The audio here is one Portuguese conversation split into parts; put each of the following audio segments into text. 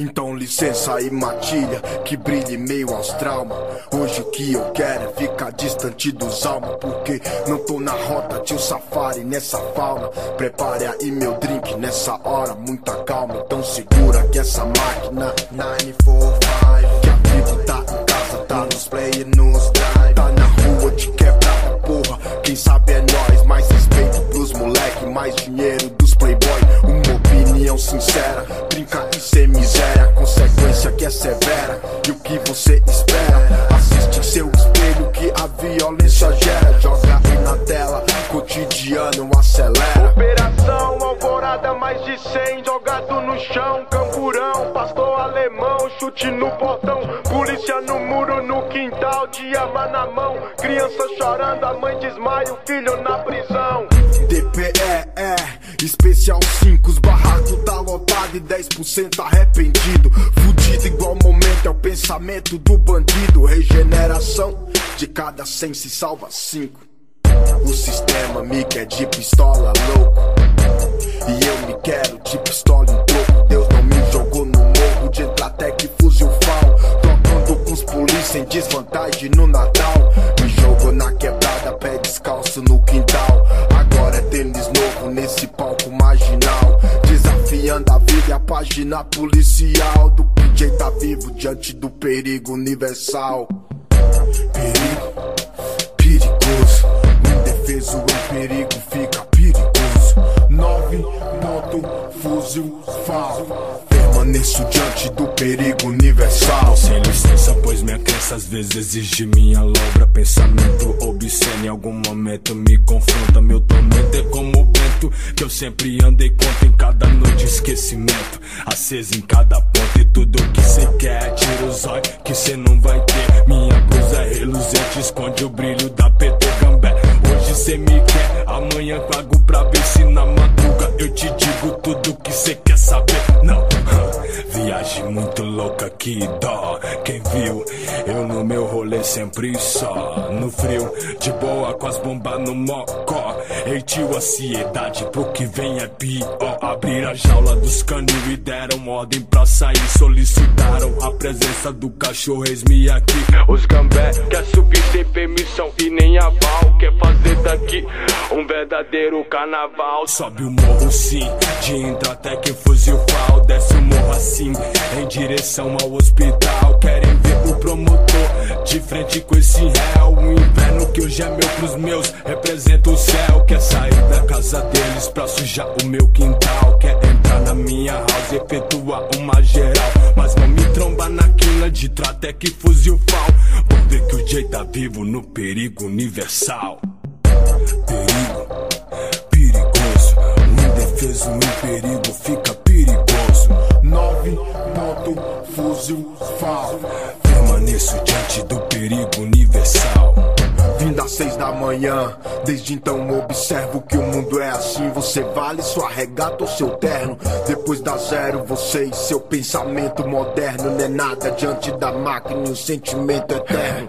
Então licença aí matilha, que brilhe meio aos traumas Hoje o que eu quero é ficar distante dos almas Porque não tô na rota de um safari nessa fauna. Prepare aí meu drink nessa hora, muita calma. Então segura que essa máquina. 945 Que a tribo tá em casa, tá nos play e brinca e ser miséria Consequência que é severa, e o que você espera? Assiste seu espelho que a violência gera Joga aí na tela, cotidiano acelera Operação Alvorada, mais de 100 jogado no chão. Camburão, pastor alemão, chute no portão. Polícia no muro, no quintal, de arma na mão. Criança chorando, a mãe desmaia, o filho na prisão. DPE é especial 5, os barracos tá lotado e 10% arrependido. Fudido igual momento é o pensamento do bandido. Regeneração de cada 100 se salva 5. O sistema me quer de pistola louco. E eu me quero de pistola em troco. Deus não me jogou no morro de Entratec e fuzil FAL. Trocando com os polícia em desvantagem no Natal. Me jogou na quebrada, pé descalço no quintal. Agora é tênis novo nesse palco a página policial. Do PJ tá vivo diante do perigo universal. Perigo, perigoso. Indefeso em perigo fica Permaneço diante do perigo universal. Sem licença, pois minha crença às vezes exige minha lombra. Pensamento obsceno em algum momento me confronta. Meu tormento é como o vento que eu sempre andei contra em cada noite. Esquecimento aceso em cada ponto. E tudo que cê quer, tira os olhos que cê não vai ter. Minha blusa é reluzente, esconde o brilho da PT Gambé. Hoje cê me quer, amanhã pago pra ver se na madruga eu te digo tudo que cê quer saber. Não, viagem muito louca, que dó. Quem viu, eu no meu rolê sempre só. No frio, de boa com as bombas no mocó. Ei, tio, ansiedade pro que vem é pior. Abrir a jaula dos canil e deram ordem pra sair. Solicitaram a presença do cachorro, eis-me aqui. Os gambé quer subir sem permissão e nem aval. Quer fazer daqui um verdadeiro carnaval. Sobe o morro sim, de entra até que fuzil fal. Desce o morro assim, direção ao hospital. Querem ver o promotor de frente com esse réu. O inverno que hoje é meu pros meus representa o céu. Quer sair da casa deles pra sujar o meu quintal. Quer entrar na minha house efetuar uma geral. Mas não me tromba na quina de Tratec fuzil fal. Vou ver que o Jay tá vivo no perigo universal. Perigo, perigoso. O indefeso em perigo fica perigoso. Nove ponto fuzil fal. Permaneço diante do perigo universal. Vim das seis da manhã, desde então observo que o mundo é assim. Você vale sua regata ou seu terno. Depois da zero, você e seu pensamento moderno. Não é nada diante da máquina o sentimento eterno.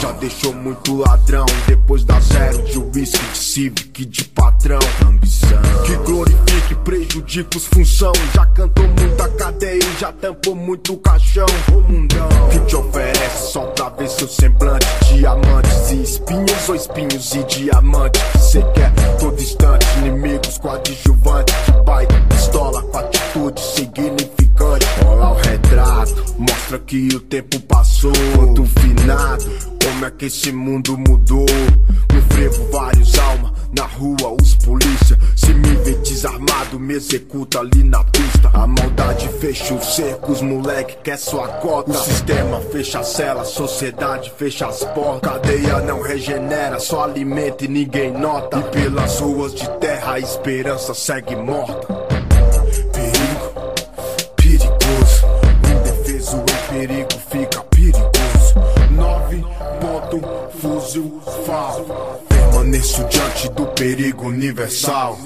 Já deixou muito ladrão. Depois da zero, de whisky, de civic, de patrão. Ambição que glorifique, prejudica os função. Já cantou muita cadeia e já tampou muito caixão. O mundão que te oferece só pra ver seu semblante. Diamantes e espinhos ou espinhos e diamantes. Cê quer todo instante. Inimigos coadjuvantes. De baita pistola com atitude significante. Olha o retrato, mostra que o tempo passou. Quanto finado, como é que esse mundo mudou? No frevo, vários. Na rua, os polícia. Se me vê desarmado, me executa ali na pista. A maldade fecha o cerco, os moleque quer sua cota. O sistema fecha a cela, a sociedade fecha as portas. Cadeia não regenera, só alimenta e ninguém nota. E pelas ruas de terra a esperança segue morta. Perigo, perigoso. Indefeso em perigo fica perigoso. Nove ponto fuzil fal. Permaneço do perigo universal.